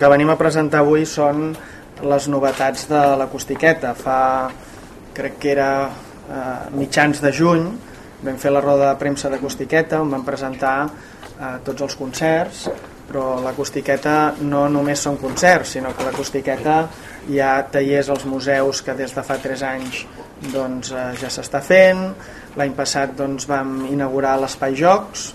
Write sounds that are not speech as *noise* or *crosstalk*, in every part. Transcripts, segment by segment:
que venim a presentar avui són les novetats de l'acústiqueta. Fa, crec que era eh, mitjans de juny, vam fer la roda de premsa d'acústiqueta on vam presentar eh, tots els concerts, però l'acústiqueta no només són concerts, sinó que l'acústiqueta hi ha tallers als museus que des de fa 3 anys doncs, eh, ja s'està fent. L'any passat doncs, vam inaugurar l'Espai Jocs,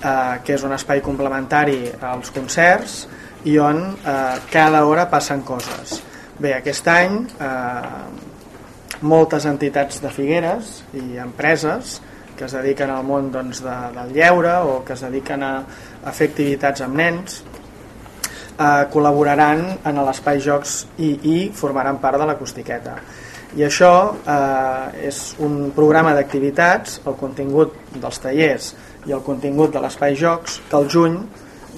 eh, que és un espai complementari als concerts i on eh, cada hora passen coses. Bé, aquest any eh, moltes entitats de Figueres i empreses que es dediquen al món doncs, de, del lleure o que es dediquen a, a fer activitats amb nens eh, col·laboraran en l'espai Jocs i, i formaran part de l'acústiqueta. I això eh, és un programa d'activitats, el contingut dels tallers i el contingut de l'espai Jocs, que al juny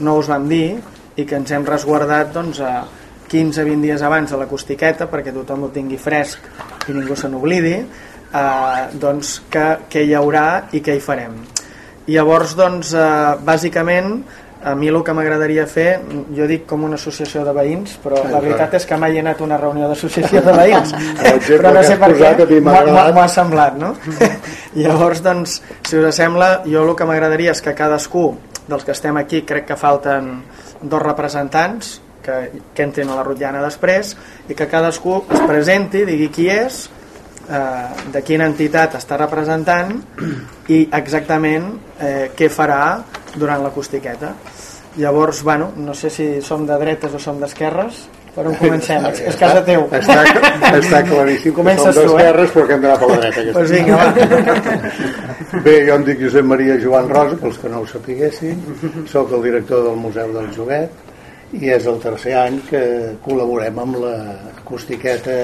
no us vam dir i que ens hem resguardat doncs, a 15-20 dies abans de l'acústiqueta perquè tothom ho tingui fresc i ningú se n'oblidi eh, doncs, que, que hi haurà i què hi farem. I llavors, doncs, eh, bàsicament, a mi el que m'agradaria fer, jo dic com una associació de veïns, però la veritat és que mai he anat a una reunió d'associació de veïns, *laughs* *laughs* però no sé per què m'ho ha semblat, no? *laughs* Llavors, doncs, si us sembla, jo el que m'agradaria és que cadascú dels que estem aquí, crec que falten dos representants, que, que entrin a la rotllana després, i que cadascú es presenti, digui qui és, eh, de quina entitat està representant i exactament eh, què farà durant l'acústiqueta. Llavors, bueno, no sé si som de dretes o som d'esquerres, per on comencem? És casa teu. Està, està claríssim Comences que som tu, eh? d'esquerres però que hem d'anar per la dreta. Pues vinga, va. *laughs* Bé, jo em dic Josep Maria Joan Rosa, pels que no ho sapiguessin, sóc el director del Museu del Joguet i és el tercer any que col·laborem amb l'acústiqueta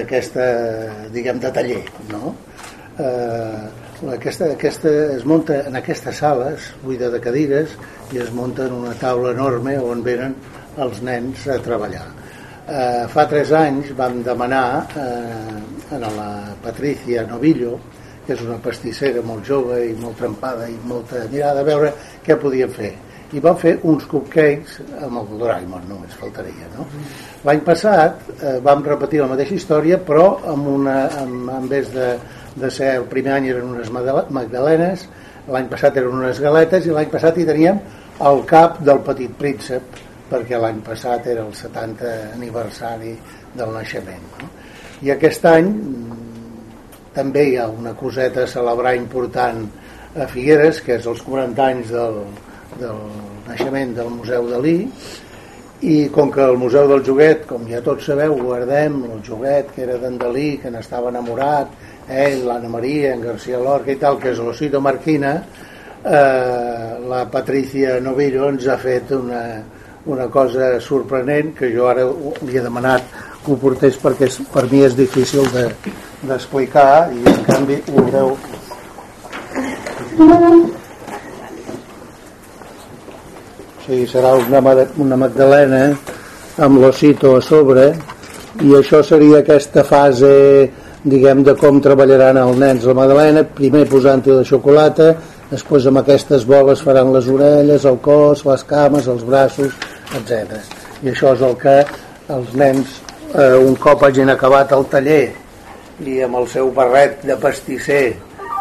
aquesta, diguem, de taller, no? Eh, aquesta, aquesta es munta en aquestes sales buida de cadires i es munta en una taula enorme on venen els nens a treballar. Eh, fa tres anys vam demanar eh, a la Patricia Novillo, que és una pastissera molt jove i molt trempada i molta mirada, a veure què podien fer. I vam fer uns cupcakes amb el Doraemon, només faltaria, no? L'any passat eh, vam repetir la mateixa història, però amb una, amb, en vez de, de ser el primer any eren unes magdalenes, l'any passat eren unes galetes i l'any passat hi teníem el cap del petit príncep, perquè l'any passat era el 70 aniversari del naixement. No? I aquest any mm, també hi ha una coseta a celebrar important a Figueres, que és els 40 anys del, del naixement del Museu Dalí, i com que el Museu del Joguet, com ja tots sabeu, guardem el Joguet, que era d'en Dalí, que n'estava enamorat, ell, l'Anna Maria, en García Lorca i tal, que és l'Osito Marquina, eh, la Patricia Novillo ens ha fet una, una cosa sorprenent que jo ara li he demanat que ho portés perquè és, per mi és difícil d'explicar de, i en canvi ho veu. Sí, serà una, una magdalena amb l'osito a sobre i això seria aquesta fase diguem de com treballaran els nens. La magdalena, primer posant-hi la xocolata després amb aquestes boles faran les orelles, el cos, les cames, els braços, etc. I això és el que els nens, eh, un cop hagin acabat el taller i amb el seu barret de pastisser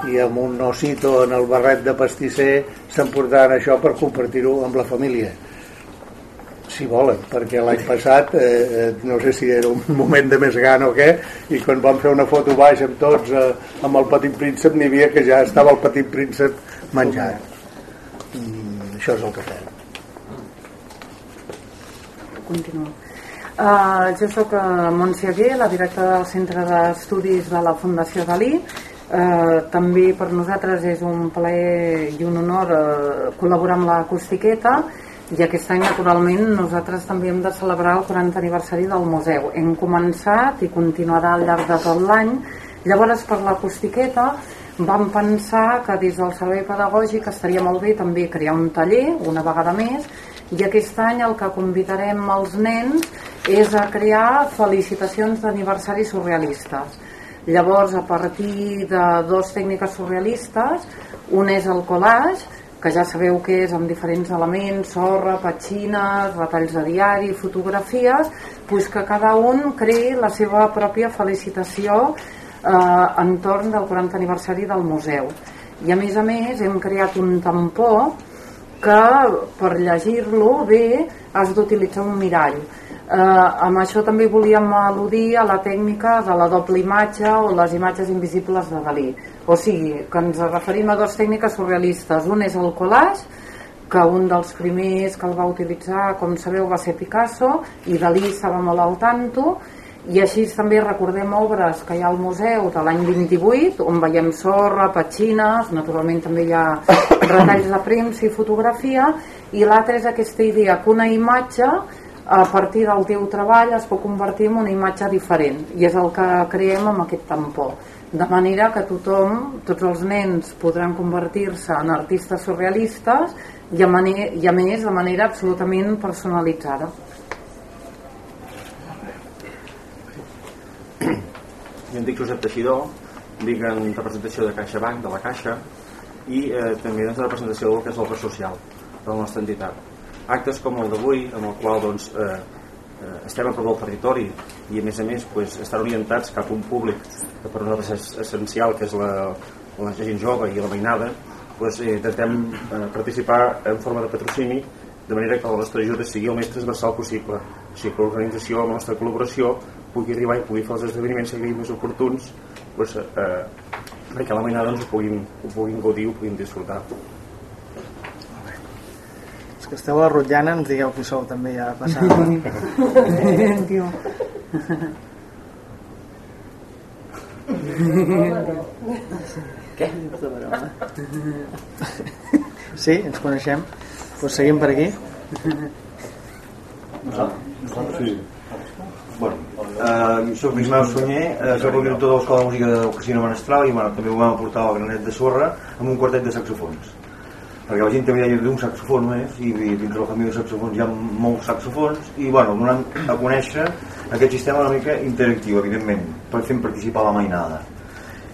i amb un osito en el barret de pastisser s'emportaran això per compartir-ho amb la família. Si volen, perquè l'any passat eh, eh, no sé si era un *laughs* moment de més gana o què, i quan vam fer una foto baix amb tots, eh, amb el petit príncep n'hi havia que ja estava el petit príncep menjat mm, això és el que fem Continuo. Uh, jo sóc uh, Montse Aguer, la directora del Centre d'Estudis de la Fundació Dalí. Uh, també per nosaltres és un plaer i un honor uh, col·laborar amb l'acústiqueta i aquest any naturalment nosaltres també hem de celebrar el 40 aniversari del museu hem començat i continuarà al llarg de tot l'any llavors per l'acústiqueta vam pensar que des del servei pedagògic estaria molt bé també crear un taller una vegada més i aquest any el que convidarem els nens és a crear felicitacions d'aniversari surrealistes llavors a partir de dos tècniques surrealistes un és el collage que ja sabeu que és amb diferents elements, sorra, petxines, retalls de diari, fotografies, pues que cada un creï la seva pròpia felicitació eh, entorn del 40 aniversari del museu. I a més a més hem creat un tampó que per llegir-lo bé has d'utilitzar un mirall Eh, amb això també volíem al·ludir a la tècnica de la doble imatge o les imatges invisibles de Dalí. O sigui, que ens referim a dues tècniques surrealistes. Un és el collage, que un dels primers que el va utilitzar, com sabeu, va ser Picasso, i Dalí estava molt al tanto, i així també recordem obres que hi ha al museu de l'any 28 on veiem sorra, petxines naturalment també hi ha *coughs* retalls de premsa i fotografia i l'altra és aquesta idea que una imatge a partir del teu treball es pot convertir en una imatge diferent. I és el que creem amb aquest tampó de manera que tothom, tots els nens podran convertir-se en artistes surrealistes i a, manera, i a més de manera absolutament personalitzada em dic Josep Teixidor dic en representació de CaixaBank de la Caixa i eh, també en representació del que és el social de la nostra entitat. Actes com el d'avui en el qual doncs, eh, eh, estem a prop del territori i a més a més pues, estan orientats cap a un públic que per nosaltres és essencial que és la, la gent jove i la veïnada pues, eh, intentem eh, participar en forma de patrocini de manera que la nostra ajuda sigui el més transversal possible. Així que l'organització la nostra col·laboració pugui arribar i pugui fer els esdeveniments que més oportuns pues, eh, perquè la veïnada doncs, ho, puguin, ho puguin gaudir ho puguin disfrutar. Que esteu a Rotllana ens digueu qui sou també ja passant què? sí, ens coneixem. Doncs seguim per aquí. Nosaltres sí eh, soc Ismael Sunyer, eh, soc el director de l'Escola de Música del Casino Menestral i bueno, també ho vam aportar al granet de sorra amb un quartet de saxofons. Perquè la gent també deia d'un saxofon més i, dintre la família de saxofons hi ha molts saxofons i bueno, donant a conèixer aquest sistema una mica interactiu evidentment, per fer participar la mainada.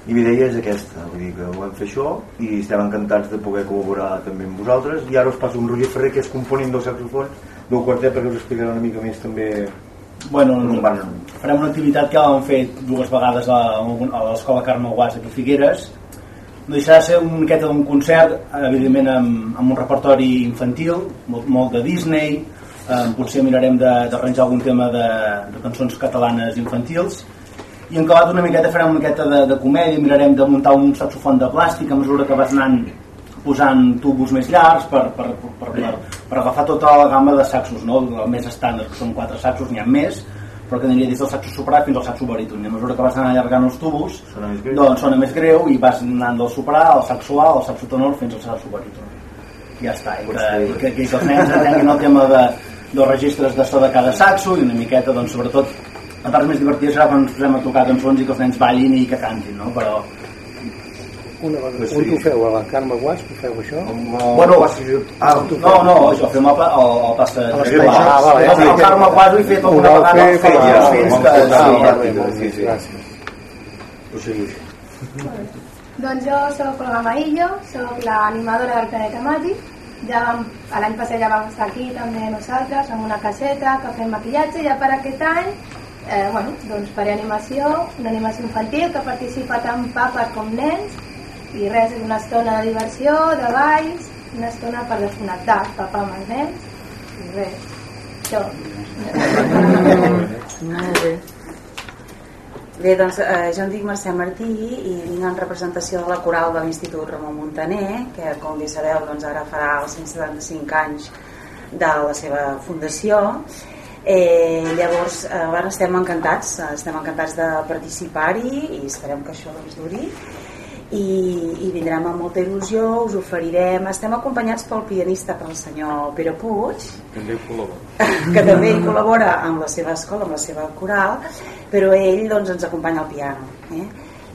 I l'idea és aquesta vull dir que ho vam fer això i estem encantats de poder col·laborar també amb vosaltres. I ara us passo un Roger Ferrer que és component dels saxofons del quartet perquè us explicarà una mica més també Bueno, van... farem una activitat que vam fer dues vegades a, a l'escola Carme Guas aquí a Figueres. No deixarà de ser una miqueta d'un concert evidentment amb, amb un repertori infantil molt, molt de Disney. Eh, potser mirarem d'arranjar algun tema de, de cançons catalanes infantils. I en acabat una miqueta farem una miqueta de, de comèdia mirarem de muntar un saxofon de plàstic a mesura que vas anant posant tubos més llargs per, per, per, per, per agafar tota la gamma de saxos no? el més estàndard, que són quatre saxos n'hi ha més però que aniria des del saxo soprà fins al saxo baríton i a mesura que vas anar allargant els tubos sona més greu, doncs sona més greu i vas anant del soprà al saxo alt, al saxo tenor fins al saxo baríton i ja està, i que, i que, que, que els nens entenguin el tema de, dels registres de so de cada saxo i una miqueta, doncs sobretot la part més divertida serà quan ens posem a tocar cançons i que els nens ballin i que cantin no? però una vegada, on ho feu? A la Carme Guas ho feu això? Bueno, ah, no, no, això fem el, el, el passa a l'espai ah, vale, el, el Carme Guas ho he fet alguna vegada al fet, ja, sí, sí, gràcies. Ho seguís doncs jo sóc Olga Maillo, sóc l'animadora del Planeta Màgic. Ja vam, l'any passat ja vam estar aquí també nosaltres amb una caseta que fem maquillatge. I ja per aquest any eh, bueno, doncs faré animació, una animació infantil que participa tant papes com nens i res, és una estona de diversió, de balls, una estona per desconnectar papà amb els nens i res, això. Bé. Bé, doncs eh, jo em dic Mercè Martí i vinc en representació de la coral de l'Institut Ramon Montaner, que com bé sabeu doncs ara farà els 175 anys de la seva fundació. Eh, llavors, eh, bueno, estem encantats, estem encantats de participar-hi i esperem que això doncs, duri i, i vindrem amb molta il·lusió, us oferirem estem acompanyats pel pianista pel senyor Pere Puig també col·labora que també hi col·labora amb la seva escola amb la seva coral però ell doncs, ens acompanya al piano eh?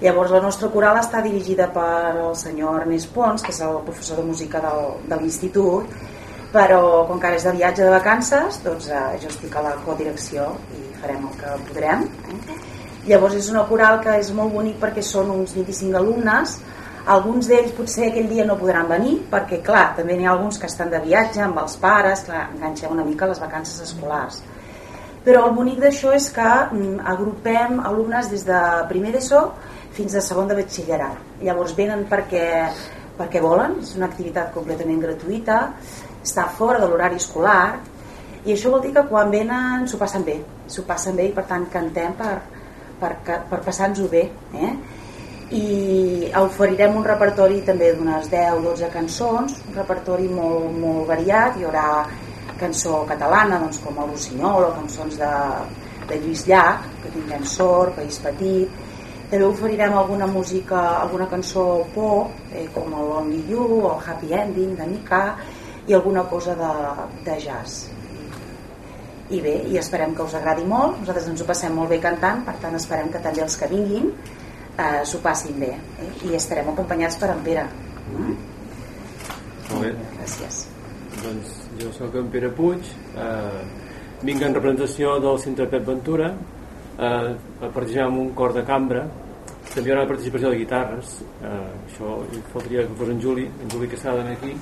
llavors la nostra coral està dirigida per el senyor Ernest Pons que és el professor de música del, de l'institut però com que ara és de viatge de vacances doncs eh, jo estic a la codirecció i farem el que podrem eh? Llavors és una coral que és molt bonic perquè són uns 25 alumnes. Alguns d'ells potser aquell dia no podran venir perquè clar, també n'hi ha alguns que estan de viatge amb els pares, clar, enganxem una mica les vacances escolars. Però el bonic d'això és que mm, agrupem alumnes des de primer d'ESO fins a segon de batxillerat. Llavors venen perquè, perquè volen és una activitat completament gratuïta està fora de l'horari escolar i això vol dir que quan venen s'ho passen bé s'ho passen bé i per tant cantem per, per, per passar-nos-ho bé eh? i oferirem un repertori també d'unes 10-12 cançons un repertori molt, molt variat. Hi haurà cançó catalana doncs, com el Rossinyol o cançons de, de Lluís Llach que tinguem sort, País Petit. També oferirem alguna música alguna cançó pop eh, com el Only You o el Happy Ending de Mika i alguna cosa de, de jazz i bé, i esperem que us agradi molt. Nosaltres ens ho passem molt bé cantant per tant esperem que també els que vinguin eh, s'ho passin bé eh? i estarem acompanyats per en Pere. Mm? molt bé. Gràcies. Doncs jo sóc en Pere Puig eh, vinc en representació del centre Pep Ventura eh, a participar en un cor de cambra. També hi haurà participació de guitarres eh, això faldria que fos en Juli en Juli Quesada aquí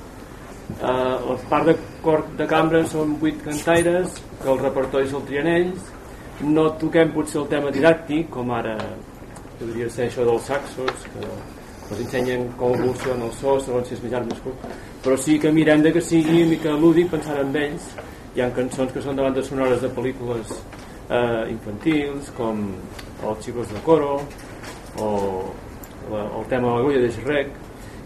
eh, la part de cor de cambra són vuit cantaires que el repertori se'l trien ells. No toquem potser el tema didàctic com ara podria ser això dels saxos que ens ensenyen com evoluciona el so segons si és més més curt. Però sí que mirem de que sigui una mica lúdic pensant en ells. Hi ha cançons que són de bandes sonores de pel·lícules eh, infantils com els xicos de coro o la, el tema de l'agulla de Shrek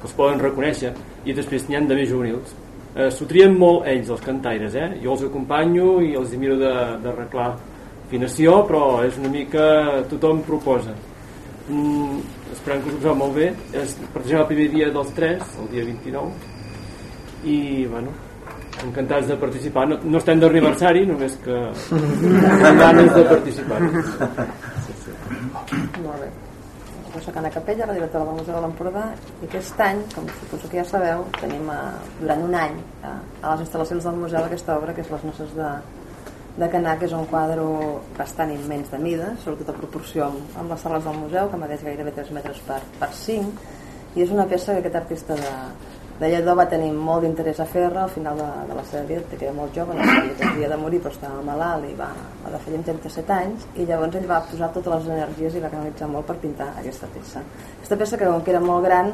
que els poden reconèixer i després n'hi ha de més juvenils eh, s'ho trien molt ells els cantaires eh? jo els acompanyo i els miro d'arreglar afinació però és una mica tothom proposa mm, esperem que us ho poseu molt bé és, participem el primer dia dels 3 el dia 29 i bueno encantats de participar no, no estem d'aniversari només que *laughs* amb ganes de participar sí, sí. molt bé jo soc Anna Capella, la directora del Museu de l'Empordà i aquest any, com suposo que ja sabeu tenim a, eh, durant un any a, eh, a les instal·lacions del museu aquesta obra que és Les noces de, de Canà que és un quadre bastant immens de mida sobretot a proporció amb, amb les sales del museu que medeix gairebé 3 metres per, per 5 i és una peça que aquest artista de, de Lledó va tenir molt d'interès a fer-la al final de, de la seva vida, que era molt jove, no sabia havia de morir però estava malalt i va, va de fer amb 37 anys i llavors ell va posar totes les energies i va canalitzar molt per pintar aquesta peça. Aquesta peça que com que era molt gran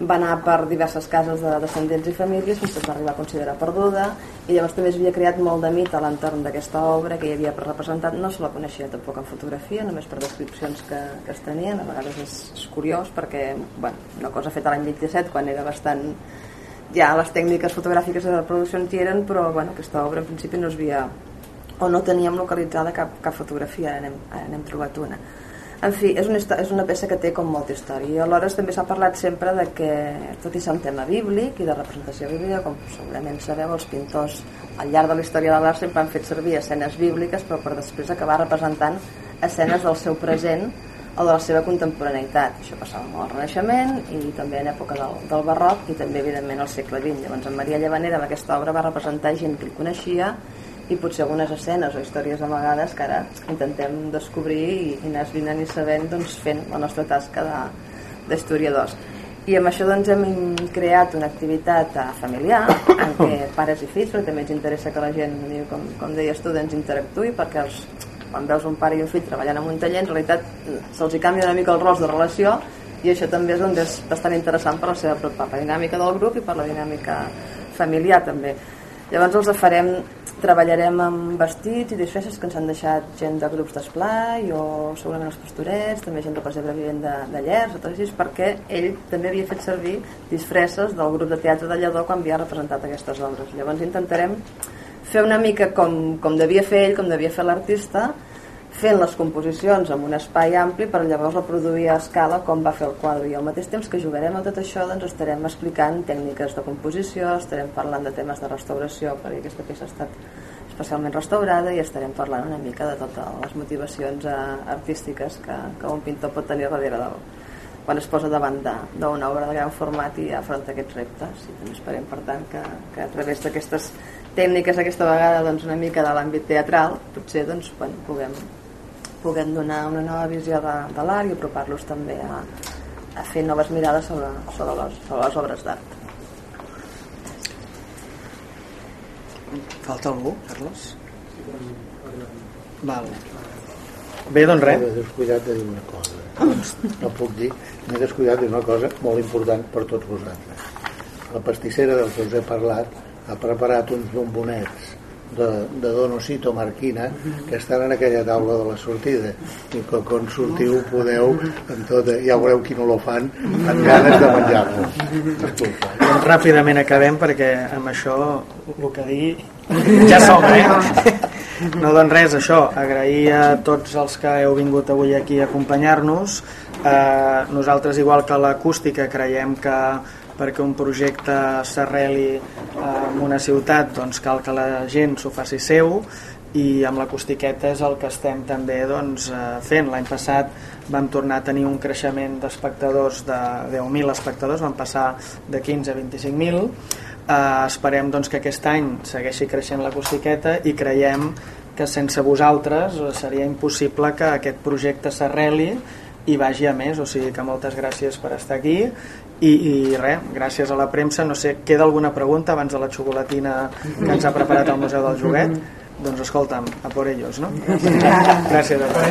va anar per diverses cases de descendents i famílies fins que es va arribar a considerar perduda i llavors també s'havia creat molt de mit a l'entorn d'aquesta obra que hi havia representat, no se la coneixia tampoc en fotografia, només per descripcions que, que es tenien, a vegades és, és curiós perquè bueno, una cosa feta l'any 27 quan era bastant ja les tècniques fotogràfiques de reproducció hi eren però bueno, aquesta obra en principi no es havia o no teníem localitzada cap, cap fotografia. N'hem trobat una en fi, és una, és una peça que té com molta història. I alhora també s'ha parlat sempre de que tot i ser un tema bíblic i de representació bíblica com segurament sabeu els pintors al llarg de la història de l'art sempre han fet servir escenes bíbliques però per després acabar representant escenes del seu present o de la seva contemporaneïtat. Això passava molt al Renaixement i també en època del, del barroc i també evidentment al segle XX llavors en Maria Llevanera amb aquesta obra va representar gent que el coneixia i potser algunes escenes o històries amagades que ara intentem descobrir i, i anar esbrinant i sabent doncs, fent la nostra tasca d'historiadors. I amb això doncs, hem creat una activitat eh, familiar en què pares i fills, perquè també ens interessa que la gent, com, com deies tu, doncs, interactuï, perquè els, quan veus un pare i un fill treballant en un taller, en realitat se'ls canvia una mica el rols de relació i això també és, doncs, és bastant interessant per la seva per la dinàmica del grup i per la dinàmica familiar també. Llavors els farem treballarem amb vestits i disfresses que ens han deixat gent de grups d'esplai o segurament els pastorets, també gent del Presebre Vivent de, de Llers, o així, perquè ell també havia fet servir disfresses del grup de teatre de Lledó quan havia representat aquestes obres. Llavors intentarem fer una mica com, com devia fer ell, com devia fer l'artista, fent les composicions en un espai ampli per llavors reproduir a escala com va fer el quadre. I al mateix temps que jugarem a tot això doncs estarem explicant tècniques de composició estarem parlant de temes de restauració perquè aquesta peça ha estat especialment restaurada i estarem parlant una mica de totes les motivacions eh, artístiques que, que un pintor pot tenir darrere del, quan es posa davant d'una obra de gran format i afronta aquests reptes. I també esperem per tant que, que a través d'aquestes tècniques aquesta vegada doncs, una mica de l'àmbit teatral potser doncs, bueno, puguem puguem donar una nova visió de, de l'art i apropar-los també a, a fer noves mirades sobre, sobre, les, sobre les obres d'art. Falta algú, Carles? Val. Bé, doncs res. M'he descuidat de dir una cosa. No puc dir, m'he descuidat de dir una cosa molt important per tots vosaltres. La pastissera del que us he parlat ha preparat uns bombonets de, de Donosito Marquina que estan en aquella taula de la sortida. I que quan sortiu podeu en tot, ja veureu qui no lo fan amb ganes de menjar-lo. Doncs ràpidament acabem perquè amb això el que digui ja som eh? no doncs res, això. Agrair a tots els que heu vingut avui aquí a acompanyar-nos. Eh, nosaltres igual que l'acústica creiem que perquè un projecte s'arreli en una ciutat doncs cal que la gent s'ho faci seu i amb l'acustiqueta és el que estem també doncs, fent. L'any passat vam tornar a tenir un creixement d'espectadors de 10.000 espectadors, vam passar de 15 a 25.000 eh, esperem doncs, que aquest any segueixi creixent l'acustiqueta i creiem que sense vosaltres seria impossible que aquest projecte s'arreli i vagi a més, o sigui que moltes gràcies per estar aquí i, i res, gràcies a la premsa. No sé, queda alguna pregunta abans de la xocolatina que ens ha preparat el Museu del Joguet doncs escolta'm, a por ellos no? gràcies a tots